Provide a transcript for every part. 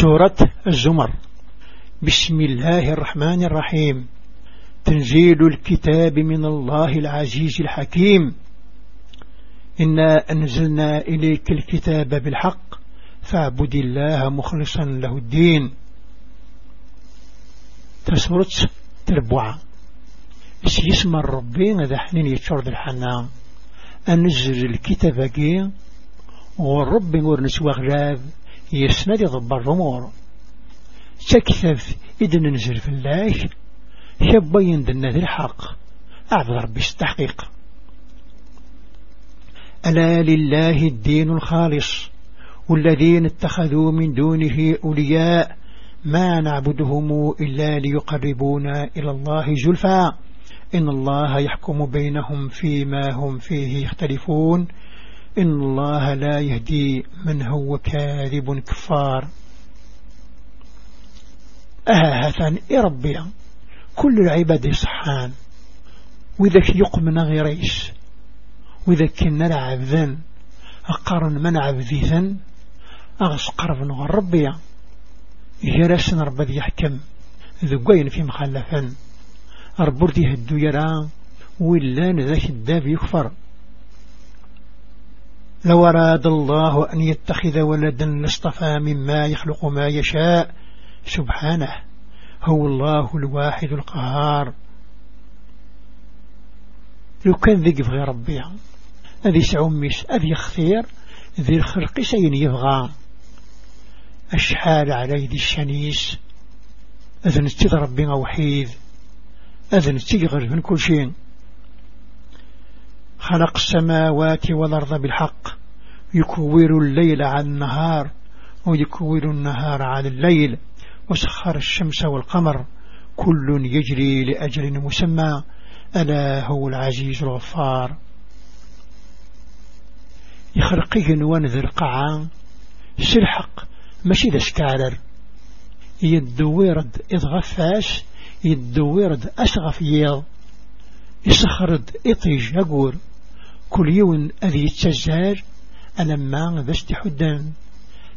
سورة الزمر. بسم الله الرحمن الرحيم. تنزيل الكتاب من الله العزيز الحكيم. إنا أنزلنا إليك الكتاب بالحق فاعبد الله مخلصا له الدين. تسورة تربوعة. اسم الربين ذا حنين يتشرد الحنان أنزل الكتاب كي. والرب ورنس وغلاب يسند يضبر الأمور تكثف إذن ننزل في الله شبين دنا ذي الحق. أعبد ربي التحقيق ألا لله الدين الخالص والذين اتخذوا من دونه أولياء ما نعبدهم إلا ليقربونا إلى الله زلفا إن الله يحكم بينهم فيما هم فيه يختلفون. إن الله لا يهدي من هو كاذب كفار. أهاهة إربي كل العباد صحان وإذا يقمنا غيريش وإذا كنا لعبذا أقارن من عبذيثا أغس قرب نغربيا جرس رب ذي يحكم ذقين في مخلفا أربردي هدو يرى ولا نذاك الداب يكفر. لو أراد الله أن يتخذ ولدا لاصطفى مما يخلق ما يشاء. سبحانه هو الله الواحد القهار. لو كان ذي غير ربي أذي سعميس أذي خثير ذي الخلق سين يبغى. أشحال على يدي الشنيس. أذن استذ ربنا وحيد أذن استغر من كل شيء. خلق السماوات والأرض بالحق. يكور الليل عن النهار ويكور النهار عن الليل. وسخر الشمس والقمر. كل يجري لأجل مسمى. ألا هو العزيز الغفار. يخرقه ونذر قعان سلحق ماشي ذا سكارر يدويرد إضغفاش يدويرد أشغف ييض يسخرد إطيج أقور كل يوم أذي يتسجار ألما ذا استحدان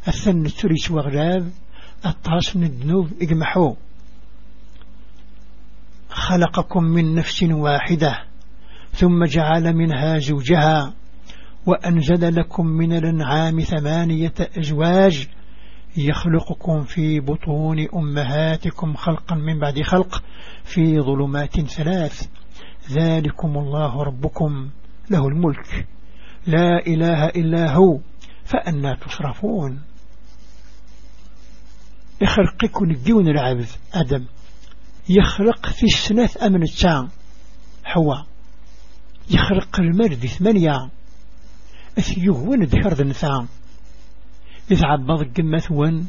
الثن تريس وغلاب الطاس من الذنوب اجمحوا خلقكم من نفس واحدة ثم جعل منها زوجها وأنزل لكم من الأنعام ثمانية أزواج. يخلقكم في بطون أمهاتكم خلقا من بعد خلق في ظلمات ثلاث. ذلكم الله ربكم. له الملك. لا إله إلا هو. فأنا تصرفون يخلقكم الدون العبد أدم. يخلق في السنة أمن التام حواء. يخلق المرد ثمانية أثيوه ذكر ذا نثام. إذا عبض ون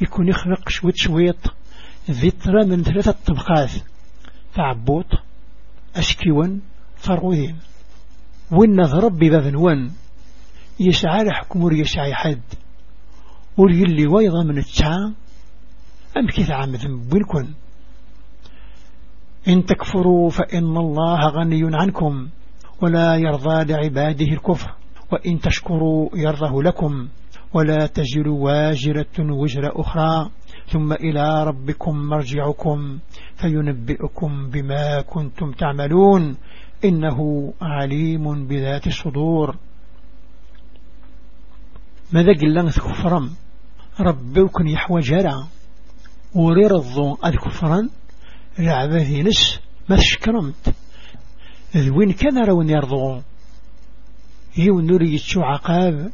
يكون يخلق شويت شويت ذترى من ثلاثة طبقات. تعبوط أشكيون فروين وإن ضرب بباب ون يسعى لحكم وريسعى حد. وريلي ويضا من التعام أم كيف عام ذنبينكم إن تكفروا فإن الله غني عنكم. ولا يرضى لعباده الكفر. وإن تشكروا يرضه لكم. ولا تزر واجرة وجر أخرى. ثم إلى ربكم مرجعكم. فينبئكم بما كنتم تعملون. إنه عليم بذات الصدور. ماذا قلنا كفرم ربكم يحوى جرى ورير الظن الكفرا العباثي نس ما تشكرمت وين كان رون يرضون يو نوري يتشو عقاب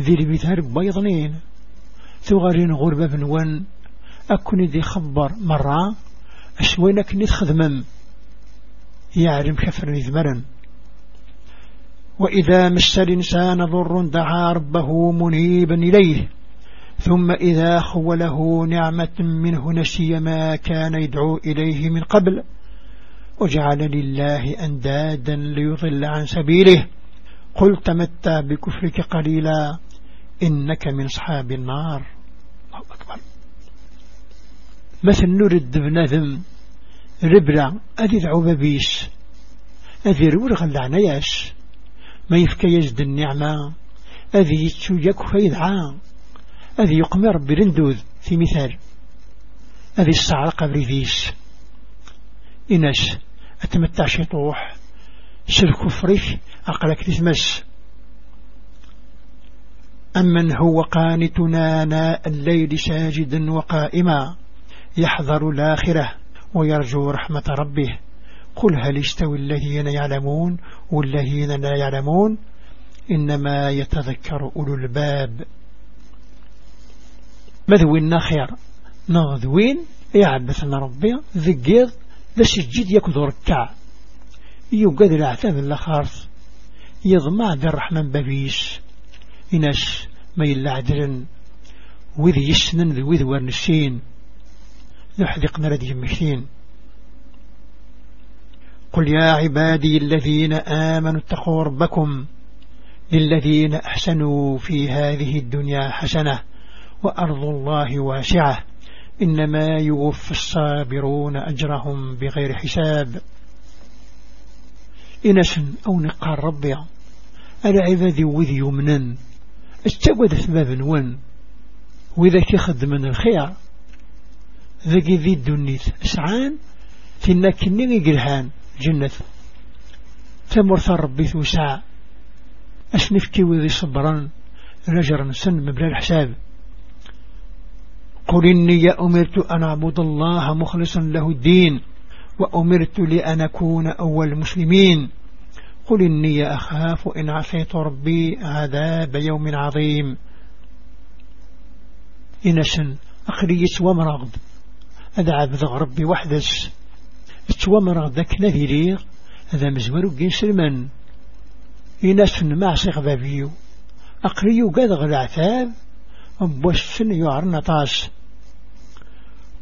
ذي المثال بيضنين. ثغرين غربة بنوان. أكون ذي خبر مرة أشوينك نتخدمم. يعلم كفر نذمرا وإذا مس الإنسان ضر دعا ربه منيبا إليه. ثم إذا خوله نعمة منه نسي ما كان يدعو إليه من قبل. وجعل لله أندادا ليضل عن سبيله. قل تمتع بكفرك قليلا إنك من أصحاب النار. الله أكبر. مثل نرد بنذم ربلا أذي ذعوب بيس. أذي رورغ اللعنياش ما يفكى يجد النعمة. أذي يتشو يكفى يدعى أذي يقمر برندوذ في مثال. هذه الساعة قبل ذيس إناس أتمتع شطوح سلك فريش أقلك تتمس أمن هو قانتنا ناء الليل ساجدا وقائما. يحذر الآخرة. ويرجو رحمة ربه. قل هل استوي الذين يعلمون والذين لا يعلمون؟ إنما يتذكر أولو الباب. مذوين خير. نغذوين يعبثنا ربي. ذقيض ذا سجد يكذو ركع. يوقد العتاب الأخارث يضمع ذا الرحمن ببيس إناس ما يلعدلن وذي يسنن ذي وذي ورنسين يحذقنا لدي مشين قل يا عبادي الذين آمنوا اتقوا ربكم للذين أحسنوا في هذه الدنيا حسنة وأرض الله واسعة. إنما يوفى الصابرون أجرهم بغير حساب. إنسن أو نقار ربي العباد وذي يمنن استقود ثباب ون وإذا من الخير ذاكي ذي الدنيت. أسعان تنا كني قلهان جنة. تمرث ربي ثوسع أسنفكي وذي صبرا رجرا سن مبلا الحساب. قل إني أمرت أن أعبد الله مخلصا له الدين. وأمرت لأن أكون أول المسلمين. قل إني أخاف إن عصيت ربي عذاب يوم عظيم. إنسن أخريت ومرغد أدعى بذغ ربي وحدس اتوامر ذاك نذيريغ هذا مزمر وقين سلمان. إنسن مع صيغ بابيو. أقريو قد غلعتاب أبوشن يعرن طاس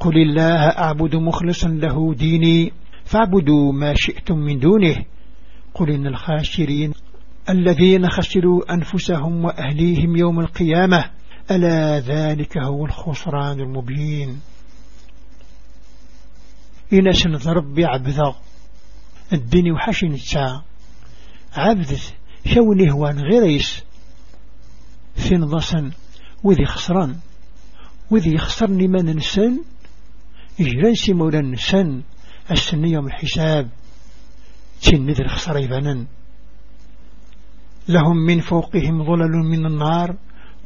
قل الله أعبد مخلصا له ديني. فاعبدوا ما شئتم من دونه. قل إن الخاسرين الذين خسروا أنفسهم وأهليهم يوم القيامة. ألا ذلك هو الخسران المبين. إناس ربي عبدا الدنيا وحشن الساعة. عبدت شوني هوان غيريس في نضسا وذي خسران. وذي خسرني من نسن. إجرانسي مولا نسن. السن يوم الحساب. تشند الخسر يبانا لهم من فوقهم ظلل من النار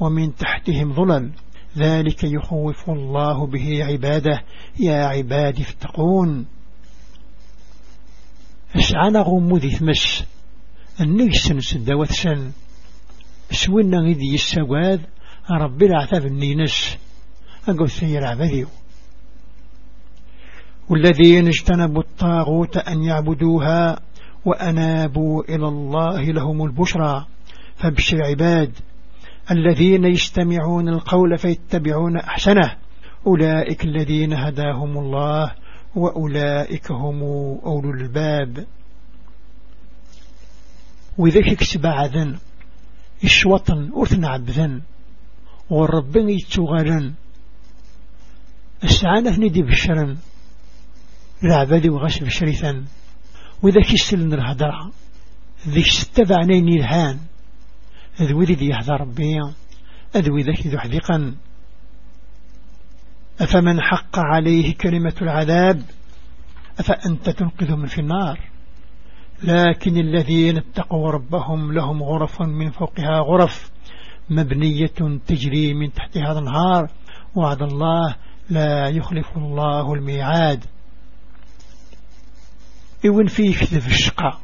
ومن تحتهم ظلل. ذلك يخوف الله به عباده. يا عبادي افتقون اسعنا غموذي ثمس النجسن سدوات سن سوينا غيدي السواد ربي العثاب النينس أقول سير عبديو والذين اجتنبوا الطاغوت أن يعبدوها وأنابوا إلى الله لهم البشرى. فابشر عباد. الذين يستمعون القول فيتبعون أحسنه. أولئك الذين هداهم الله وأولئك هم أولو الباب. وذلك كسب عذن إشوطن أرثن عبذن والربين يتغالن. السعانة ندي بشرا العبادي وغش بشريثا وإذا كيستلن الهدرة ذيك ستبع نيني الهان ذو ذي يهدى ربي أذوي ذاك ذو حذقا أفمن حق عليه كلمة العذاب؟ أفأنت تنقذ من في النار؟ لكن الذين اتقوا ربهم لهم غرف من فوقها غرف مبنية تجري من تحتها الانهار وعد الله لا يخلف الله الميعاد. إون فيه كذب الشقاء.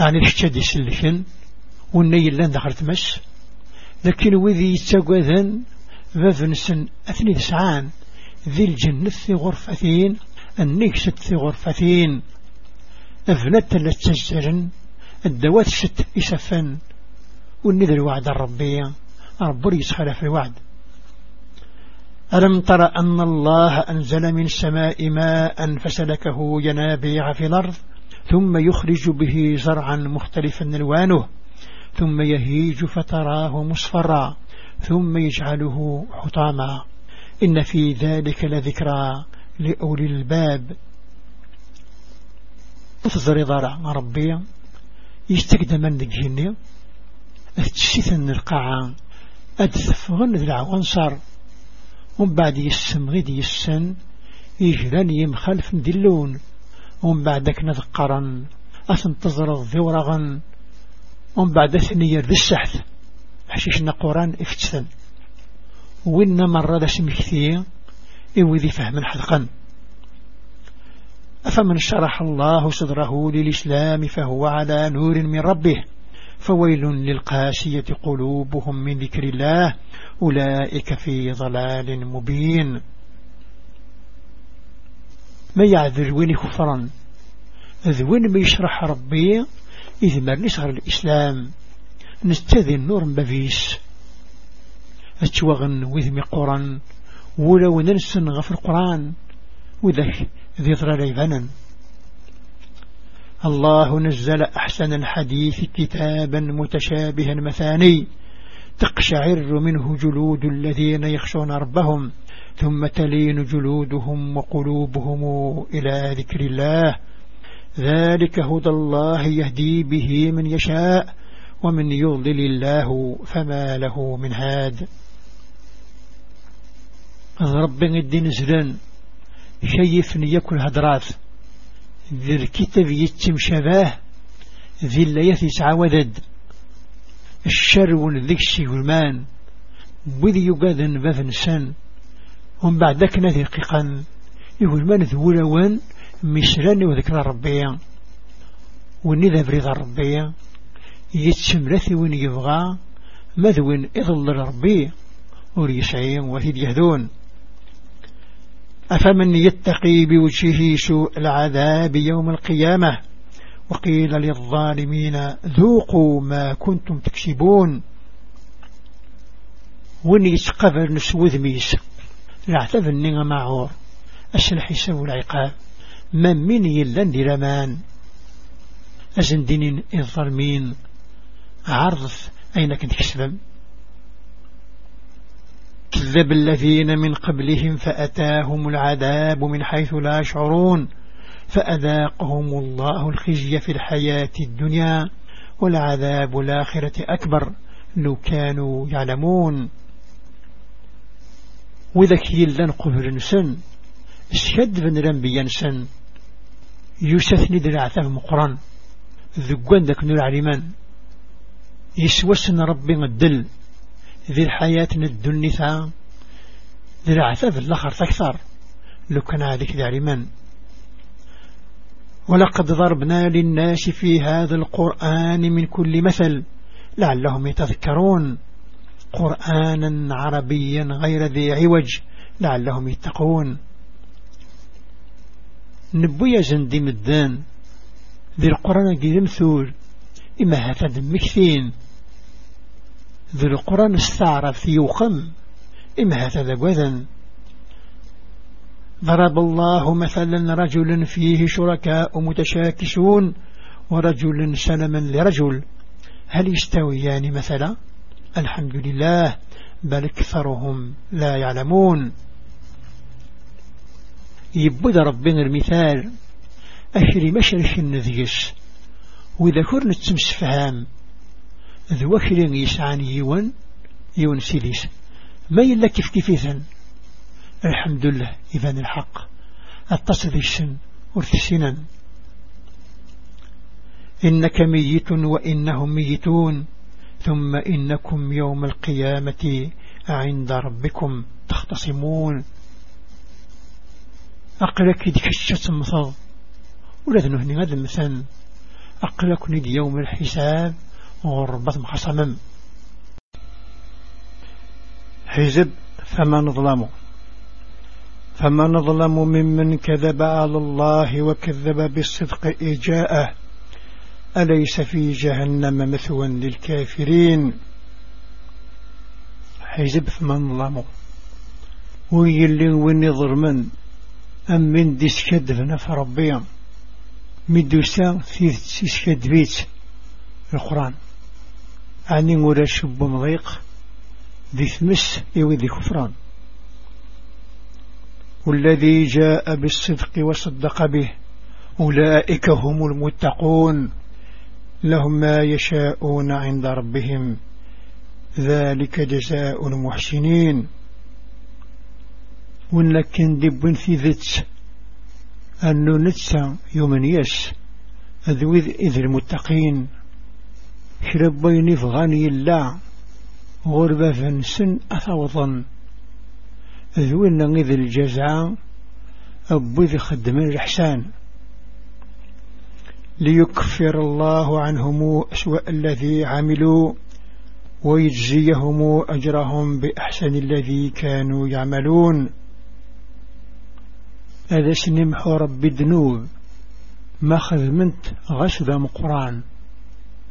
يعني الشتاد يسلكن والنيل اللان دخلت مس لكن وذي يتقوذن ففنسن أثني تسعان ذي الجنة في غرفتين النكسة في غرفتين أفنت لتسجرن الدوات ست إسفن والنذر وعد الربية ربي يسخل في الوعد. ألم تر أن الله أنزل من السماء ماء فسلكه ينابيع في الأرض ثم يخرج به زرعا مختلفا نلوانه ثم يهيج فتراه مصفرا ثم يجعله حطاما. إن في ذلك لذكرى لأولي الباب. تفضل ضرع ربي. يستقدم من دجيني أتشيثن القاعة أدثفغن ذلع وانصر ومن بعد يسم غيد يسن. يجران يمخالف مدلون ومن بعدك نذقرا. أثنتظر الذورغا ومن بعد ثنية ذي السحث حشيشنا قرآن افتسن وإن مرة ذا سمكثير إوذي فهم حذقا أفمن شرح الله صدره للإسلام فهو على نور من ربه. فويل للقاسية قلوبهم من ذكر الله. أولئك في ضلال مبين. ما يعذر وين كفرا ذوين ما يشرح ربي إذ ما نشغل الإسلام. نستذي النور مبفيس أتوغن وذ مقرا ولو ننسن غف القرآن. وذا ذي ضرر الله نزل أحسن الحديث كتابا متشابها مثاني. تقشعر منه جلود الذين يخشون ربهم. ثم تلين جلودهم وقلوبهم إلى ذكر الله. ذلك هدى الله يهدي به من يشاء ومن يضلل الله فما له من هاد. رب الدين زلن شيفني يكل هدرات ذي الكتاب يتم شباه ذي الليث يسعودد الشر ذيك السيولمان بذي يقادن بذن سن. ومن بعدك نذي قيقا يقول من ذولوان مشراني وذكرى ربيا ونذا بريض ربيا يتسمرثي وين يبغى. مذوين إضل ربي. وريسعين وثيد يهدون. أفمن يتقي بوجهه سوء العذاب يوم القيامة؟ وقيل للظالمين ذوقوا ما كنتم تكسبون. ون يتقبل نسوذ ميس؟ العتاب النغ معور أسلح يسوي العقاب. من من يلن درمان أزندين الظالمين عرض أين كنت كذب الذين من قبلهم فأتاهم العذاب من حيث لا يشعرون. فأذاقهم الله الخزي في الحياة الدنيا والعذاب الآخرة أكبر. لو كانوا يعلمون. وذكي يلن قبر نسن. الشد بن رنبيا سن يوسثني دلعته مقرن ذقوان ذاك نور علمان يسوسن ربي الدل ذي الحياة الدنيا ذي العثاب الآخر تكثر. لو كان هذيك ذي ولقد ضربنا للناس في هذا القرآن من كل مثل. لعلهم يتذكرون قرآنا عربيا غير ذي عوج. لعلهم يتقون. نبويا زندي مدان ذي القرآن قيد مثول إما هذا مكثين. ذي القرآن استعرف يوقم إما هذا قذن ضرب الله مثلا رجلا فيه شركاء متشاكسون ورجل سلما لرجل. هل يستويان مثلا؟ الحمد لله بل أكثرهم لا يعلمون. يبدأ ربنا المثال أشري مشرش النذيس وإذا كرنا تمسفهام ذو أكل يسعان يون يون سيليس ما يلا كيف كيفيثا الحمد لله إذن الحق. التصدي السن ورثسنا إنك ميت وإنهم ميتون ثم إنكم يوم القيامة عند ربكم تختصمون. أقلك ديك الشتم مصاب. ولا ذنهني هذا المثال أقلك ندي يوم الحساب غربة مخصمم. حزب فما ظلموا فما نظلم ممن كذب على الله وكذب بالصدق إجاءه. أليس في جهنم مثوى للكافرين؟ حزب فمن ظلموا ويلي وين ظلمن أم من ديسكد في ربيا مدوسا في بيت. القرآن. أني مرشب شب مضيق ذي ثمس يوي ذي كفران والذي جاء بالصدق وصدق به. أولئك هم المتقون. لهم ما يشاءون عند ربهم. ذلك جزاء المحسنين. ولكن دبن في ذات أنه نتسى يومن يس أذوذ إذ المتقين. شرب بيني فغاني الله غربة فنسن أثوضا. ذوينا إذ الجزاء. أبوذ خدم الإحسان ليكفر الله عنهم أسوأ الذي عملوا. ويجزيهم أجرهم بأحسن الذي كانوا يعملون. هذا سنمح رب الذنوب؟ ما خذمنت غسد مقران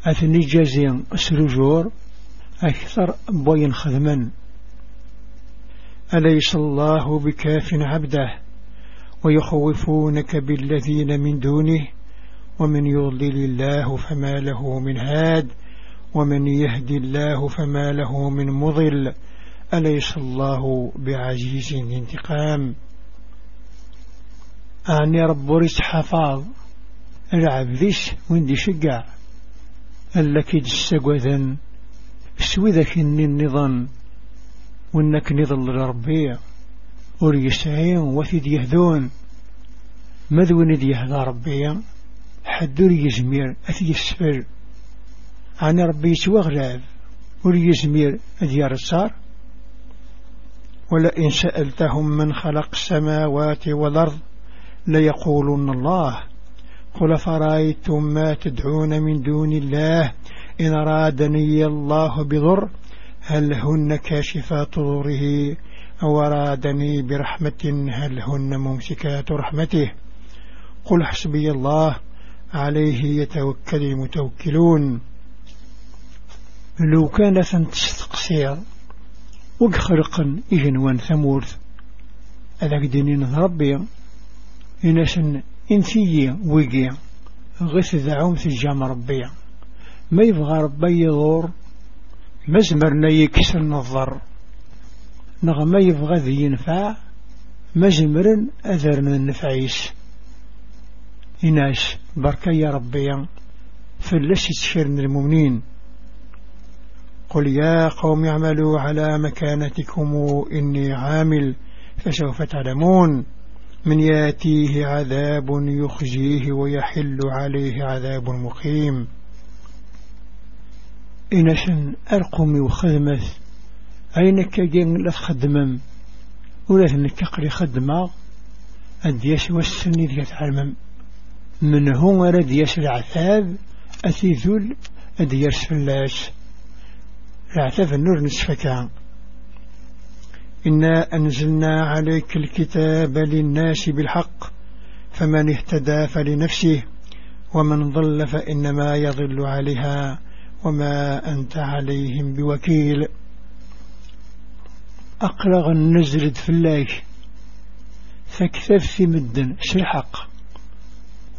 أثني جازين أسرجور أكثر بوين خدما أليس الله بكاف عبده؟ ويخوفونك بالذين من دونه. ومن يضلل الله فما له من هاد ومن يهدي الله فما له من مضل. أليس الله بعزيز انتقام أعني رب ريس حفاظ العبديس ويندي شقع ألك جسقوذا سوي ذاك النظام وانك نظل ربي وريسعين وثيد يهدون. ماذو ندي يهدى ربي؟ حدور يزمير أثي السفر عن ربي يسوى غلاب وليزمير أديار الصار ولئن سألتهم من خلق السماوات والأرض. ليقولن الله. قل فرأيتم ما تدعون من دون الله؟ إن أرادني الله بضر هل هن كاشفات ضره؟ أو أرادني برحمة هل هن ممسكات رحمته؟ قل حسبي الله عليه يتوكل المتوكلون. لو كان تستقصير وقخرقا إجنوان ثمورث. أذاك دينين ربي. إنسان إنثي ويقي غث ذعوم الجام ربي ما يبغى ربي يضور مزمرنا يكسر النظر نغما يبغى ذي ينفع مزمر أذرنا النفعيس إناش بركة يا ربي فلس تشيرن المؤمنين. قل يا قوم اعملوا على مكانتكم إني عامل فسوف تعلمون. من ياتيه عذاب يخزيه ويحل عليه عذاب مقيم. إنشن أرقمي وخدمت أينك جين لتخدمم ولا ثنك قري خدمة؟ أدياش والسني ديال تعلمم من هو ردياش العذاب؟ أثيذل أدياش فلاش العذاب النور نسفكان إنا أنزلنا عليك الكتاب للناس بالحق فمن اهتدى فلنفسه ومن ضل فإنما يضل عليها وما أنت عليهم بوكيل. أقرغ النزلد في الله. فكثف في مدن سلحق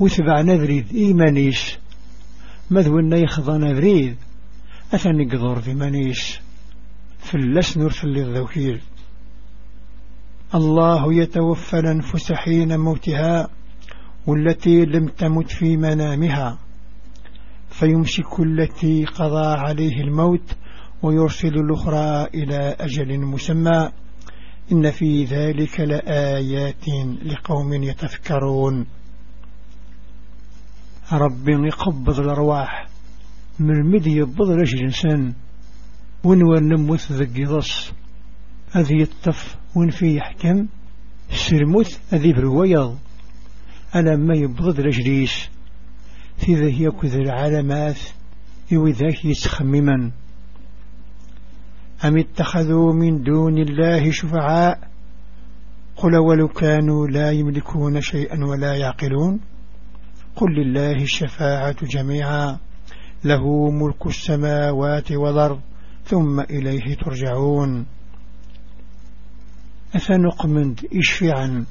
وثبع نذريد إيمانيش مذونا يخضى نذريد أثني قدور في منيش فلس نور في الذوكيل الله يتوفى الأنفس حين موتها والتي لم تمت في منامها فيمسك التي قضى عليه الموت ويرسل الأخرى إلى أجل مسمى. إن في ذلك لآيات لقوم يتفكرون. رب يقبض الأرواح من مدي يبض رجل إنسان ونور نموت ذق ضص أذي يطف وين في يحكم؟ السرموت أذي بروايض أنا ما يبضد رجليش في ذا هي كذا العلامات ذاك يتخمما. أم اتخذوا من دون الله شفعاء؟ قل ولو كانوا لا يملكون شيئا ولا يعقلون. قل لله الشفاعة جميعا. له ملك السماوات والأرض ثم إليه ترجعون. أثنقمند إشفعا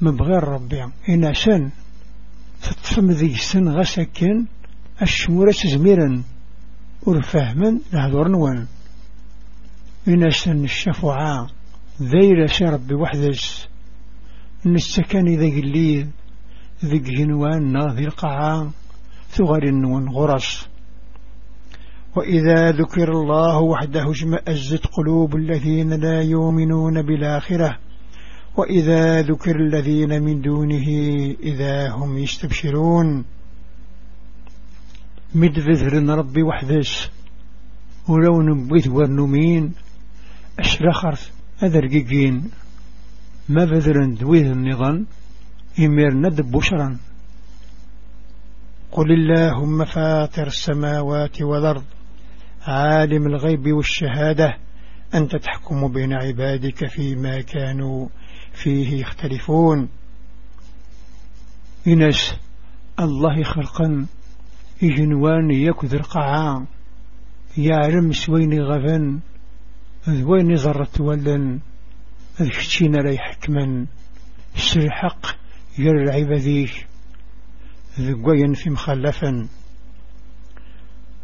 مبغير ربي. إنا سن تطفم ذي سن غسكن الشمورة زميرا ورفهما لهذور نوان. إنا سن الشفعاء ذير ربي وحدس. إن السكن ذا قليل ذي جنوان ناظر قعا ثغر النوان غرس. وإذا ذكر الله وحده اشمأزت قلوب الذين لا يؤمنون بالآخرة وإذا ذكر الذين من دونه إذا هم يستبشرون. مد ذذرن ربي وحدش ولو نبيت ورنمين أشرخرت أذرقين ما بذرن دويذ النظام إمير ندب بشرا قل اللهم فاطر السماوات والأرض عالم الغيب والشهادة أنت تحكم بين عبادك فيما كانوا فيه يختلفون. إنس الله خلقا يجنوان يكذر قعا يعلم سوين غفن ذوين زرت ولن ذكتين لي حكما السر حق يرعب عباديك ذقوين في مخلفا.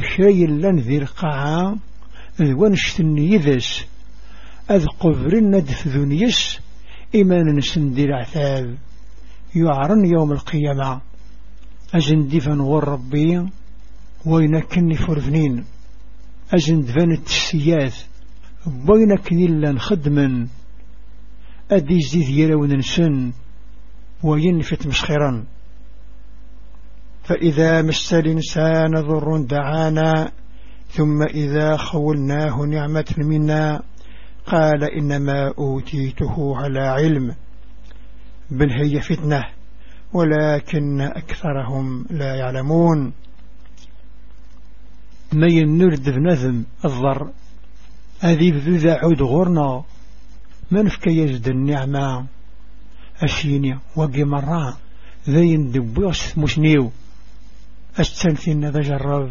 الشيء لن ذي القاعة ذوان شتني يذس. أذ قبر ندف ذنيس إيمان نسندي العثاب يعرن يوم القيامة. أجندفا غور ربي وينكني فرذنين. أجندفان التسيات وينكني لن خدما أدي زيد يلون نسن وينفت مسخرا فإذا مس الإنسان ضر دعانا ثم إذا خولناه نعمة منا قال إنما أوتيته على علم. بل هي فتنة ولكن أكثرهم لا يعلمون. ما ينرد بنذم الضر؟ أذيب ذا عود غورنا من فكي يزد النعمة؟ أشيني وقي مرة ذا يندبوس مشنيو. أستنثين ذا جرب.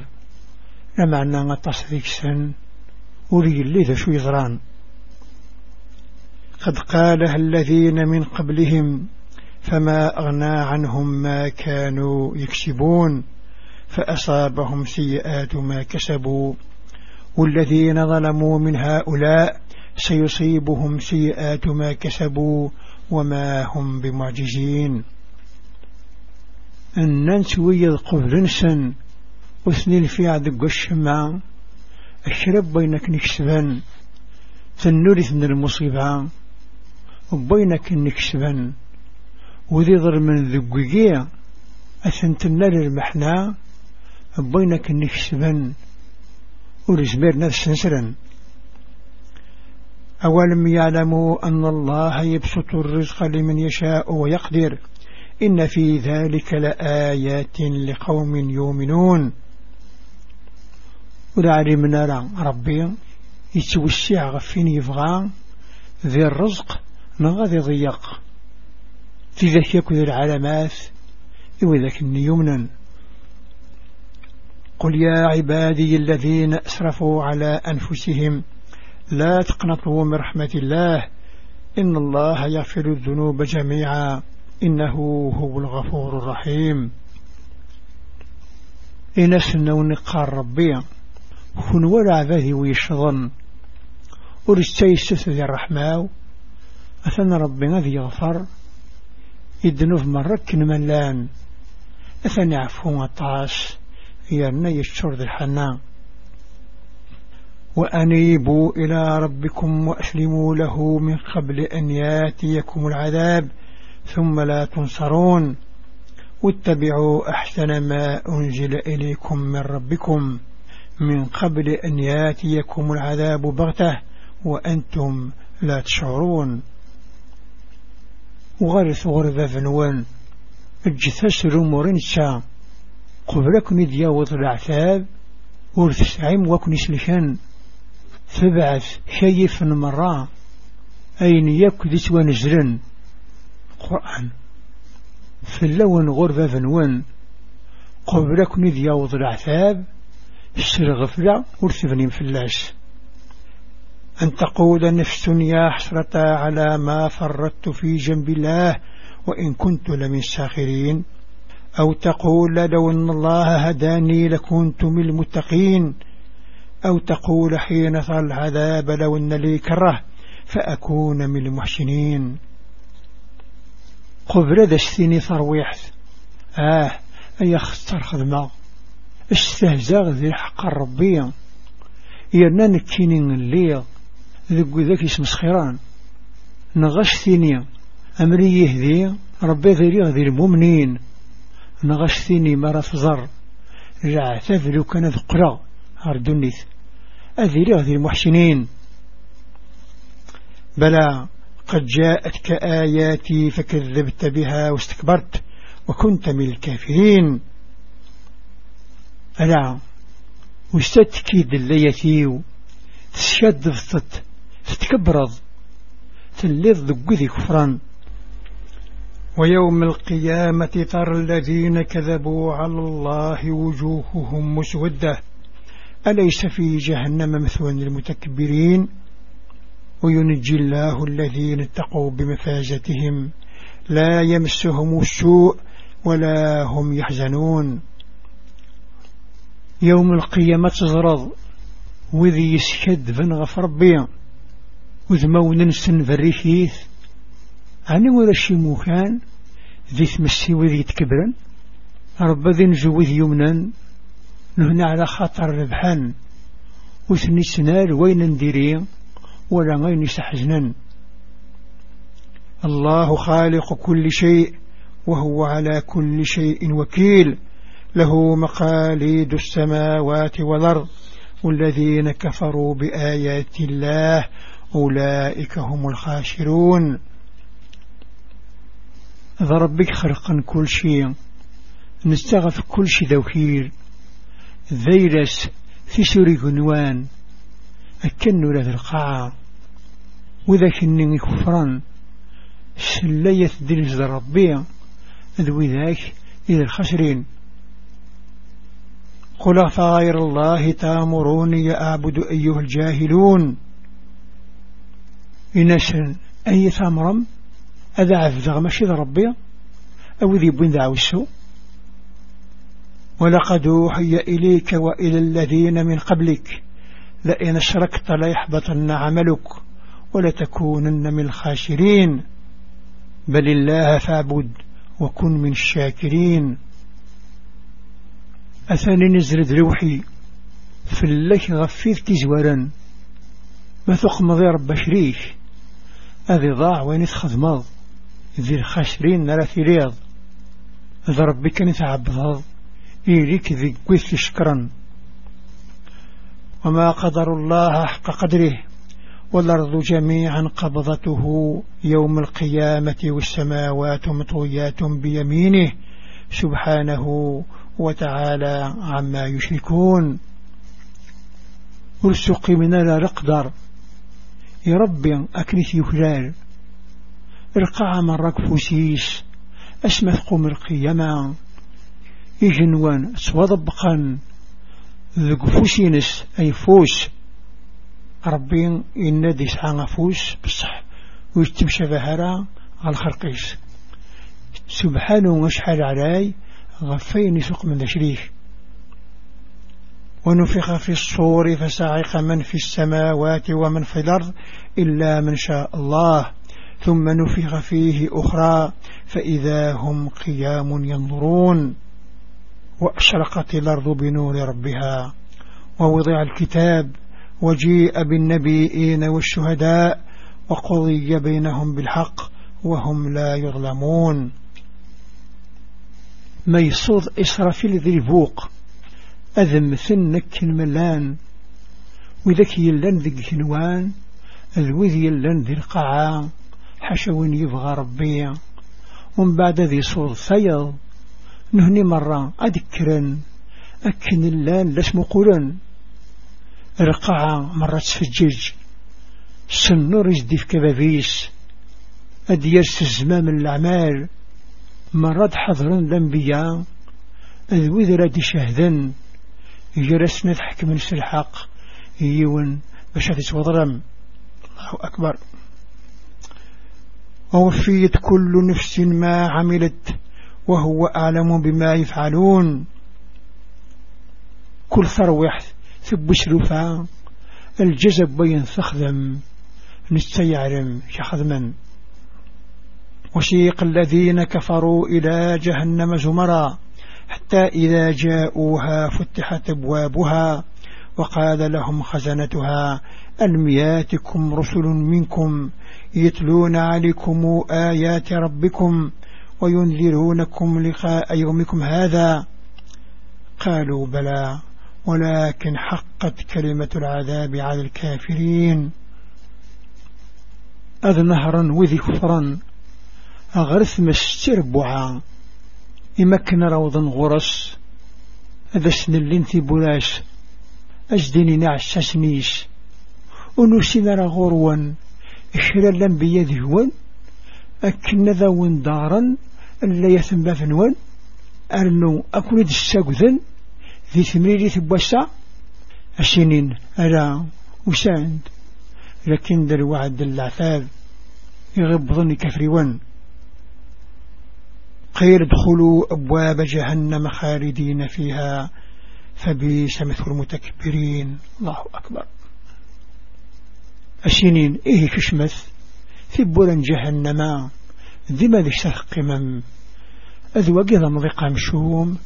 لمعنى غطاس ذيك سن. وري اللي ذا شو يزران. قد قالها الذين من قبلهم فما أغنى عنهم ما كانوا يكسبون. فأصابهم سيئات ما كسبوا. والذين ظلموا من هؤلاء سيصيبهم سيئات ما كسبوا. وما هم بمعجزين. أن ننسوي القبر نسن وثنين في عدق الشمع الشرب بينك نكسبا تنورث من المصيبة. وبينك نكسبا وذي ضر من ذقوقية أثنت النار المحنا بينك نكسبا ورزمير نفس نسرا أولم يعلموا أن الله يبسط الرزق لمن يشاء ويقدر. إن في ذلك لآيات لقوم يؤمنون. ولعلمنا ربي يتوسع غفين يبغى ذي الرزق نغذي ضيق في ذاك يكون العلامات وذاك يمنا قل يا عبادي الذين أسرفوا على أنفسهم لا تقنطوا من رحمة الله إن الله يغفر الذنوب جميعا. إنه هو الغفور الرحيم. إن سنو نقار ربي كن ولا ذي ويشظن. ورستيست ذي الرحمة أثنى ربنا ذي يغفر يدنوف مرك ملان أثنى عفو الطاس يرنا يشتر ذي الحنان وأنيبوا إلى ربكم وأسلموا له من قبل أن ياتيكم العذاب. ثم لا تنصرون. واتبعوا أحسن ما أنزل إليكم من ربكم. من قبل أن ياتيكم العذاب بغتة وأنتم لا تشعرون. وغرث غرذة فنوان الجثس رمورنسا قبلك ندياوض العثاب ورثسعيم وكن سلشان فبعث شيف مرة. أين يكدس ونزرن قرآن في اللون غرفة فنوان قبلك نذ يوض العثاب السر غفلة ورثبني فلاس أن تقول نفس يا حسرة على ما فردت في جنب الله وإن كنت لمن ساخرين أو تقول لو أن الله هداني لكنت من المتقين. أو تقول حين صار العذاب لو أن لي كرة فأكون من المحسنين. قبل ذا السيني ثرويحت آه أي أخطر خدمة. استهزاغ ذي حق الربية يرنا نكينين الليل ذو ذاك اسم سخيران. نغش ثيني. أمري يهدي. ربي ذي ذي المؤمنين. نغش ثيني مرة فزر رجع تذلو كان ذقرا أردنيث أذي ذي المحسنين. بلى. قد جاءتك آياتي فكذبت بها واستكبرت وكنت من الكافرين. ألا وستتكيد الليتي تشد فطت تتكبرض تلذ ذقذي كفرا ويوم القيامة ترى الذين كذبوا على الله وجوههم مسودة. أليس في جهنم مثوى للمتكبرين؟ وينجي الله الذين اتقوا بمفازتهم. لا يمسهم السوء ولا هم يحزنون. يوم القيامة تزرض وذي يسكد فن غف ربي. وذمون نسن فريشيث عني ولا شي موكان ذي تمسي وذي تكبرن. ربا ذي نجو ذي يمنا نهنا على خاطر ربحان. وثني سنار وين نديري. ولا غين يستحزنن الله خالق كل شيء وهو على كل شيء وكيل. له مقاليد السماوات والأرض. والذين كفروا بآيات الله أولئك هم الخاشرون ذا ربك خرقا كل شيء نستغف كل شيء ذوكير. ذيلس في سوري قنوان أكنوا له القاعة وذاك النين كفران سلية دلز ربي. ذوي ذاك إذا الخسرين قل فغير الله تامروني أعبد أيها الجاهلون. إنسان أي ثامرم أذا عفذ مشي ربي. أو ذي بن دعو السوء ولقد أوحي إليك وإلى الذين من قبلك. لئن أشركت ليحبطن عملك ولتكونن من الخاسرين. بل الله فاعبد وكن من الشاكرين. أثاني نزرد روحي في اللك غفيت كزورا ما تقمضي رب شريك. أذي ضاع وين تخدمض ذي الخاسرين نرى في رياض. ذا ربي كان يتعبض إيريك ذي قويث شكرا. وما قدر الله حق قدره والأرض جميعا قبضته يوم القيامة والسماوات مطويات بيمينه. سبحانه وتعالى عما يشركون. ارسق من الرقدر يا ربي أكنث يخلال ارقع مرك فوسيس أسمث قم القيامة. إجنوان سوضبقا ذق فوسينس أي فوس ربي إن دي سعى فوس بصح ويتمشى بهرا على الخرقيس سبحانه وشحال علي غفين يسوق من شريك ونفخ في الصور فسعق من في السماوات ومن في الأرض إلا من شاء الله ثم نفخ فيه أخرى فإذا هم قيام ينظرون وأشرقت الأرض بنور ربها ووضع الكتاب وجيء بالنبيين والشهداء وقضي بينهم بالحق وهم لا يظلمون. ميصود إسرافيل ذي البوق أذم ثنك الملان وذاك يلان ذي الكنوان الوذ يلان ذي القاعة حشوين يبغى ربي. ومن بعد ذي صوت ثيض نهني مرة أذكرا أكن اللان لاسم قرن. رقعة مرة تفجج سنور يجدي كبابيس. أديرس الزمام الأعمال. مرات حضرن الأنبياء. أذوذ راد شهدا يجرسنا تحكم الحق يون باش تتوضرم الله أكبر. ووفيت كل نفس ما عملت. وهو أعلم بما يفعلون. كل ثروح ثب شرفا الجزب بين سخدم نستيعرم شخدما وشيق الذين كفروا إلى جهنم زمرا حتى إذا جاءوها فتحت أبوابها وقال لهم خزنتها ألم رسل منكم يتلون عليكم آيات ربكم وينذرونكم لقاء يومكم هذا. قالوا بلى ولكن حقت كلمة العذاب على الكافرين. أذ نهرا وذي كفرا أغرث مستربعا إمكن روضا غرس هذا سن اللي انتي بلاش. أجدني نعش سنيش ونسينا غروا إشرا لم بيده ون أكن ذا دارا اللي يثم بافنون أرنو أكون الساقذن ذي ثمريري ثبوسا السنين ألا وساند لكن در وعد العثاب يغبضني كفريون قيل ادخلوا أبواب جهنم خالدين فيها فبيس مثل المتكبرين. الله أكبر. السنين إيه كشمث في بولن جهنم ذي ذي قمم أذو قضى مضيقا مشوم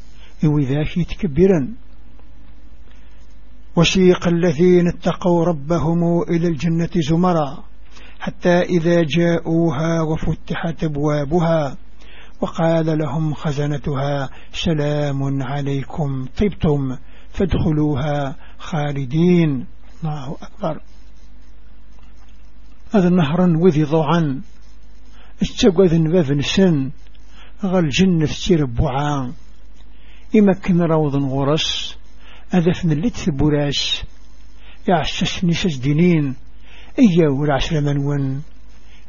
ذاك يتكبرا وسيق الذين اتقوا ربهم إلى الجنة زمرا حتى إذا جاءوها وفتحت أبوابها وقال لهم خزنتها سلام عليكم طبتم فادخلوها خالدين. الله أكبر. هذا نهرا وذي ضوعا. استقوذ باب سن غال جنة تربعا إمكن روض غرس أذفن اللي تثبراس يعششني سجدينين إيا والعشر منون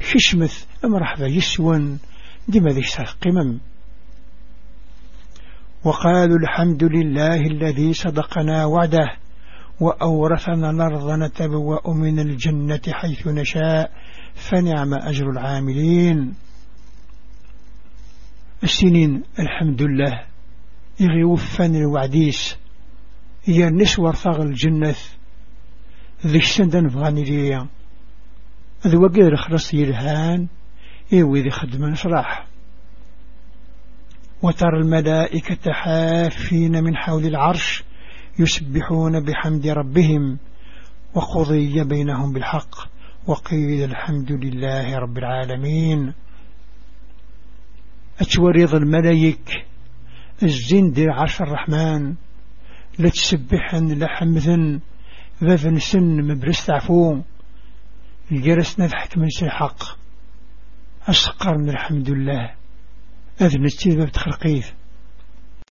ششمث أمرحبا يسون دم ذي قمم. وقالوا الحمد لله الذي صدقنا وعده. وأورثنا الأرض نتبوأ من الجنة حيث نشاء فنعم أجر العاملين. السنين الحمد لله. يغيوفن الوعديس. هي النسوة ثغ الجنة. ذي السندن فغاني ليا. ذي وقير خلص يلهان إيوي ذي خدم صراح وترى الملائكة حافين من حول العرش. يسبحون بحمد ربهم وقضي بينهم بالحق وقيل الحمد لله رب العالمين. أتوريض الملايك الزين دير عرش الرحمن لتسبحن لحمذن ذذن سن مبرس تعفو الجرسنا ضحك من أسقر من الحمد لله. أذن التيبة بتخلقيه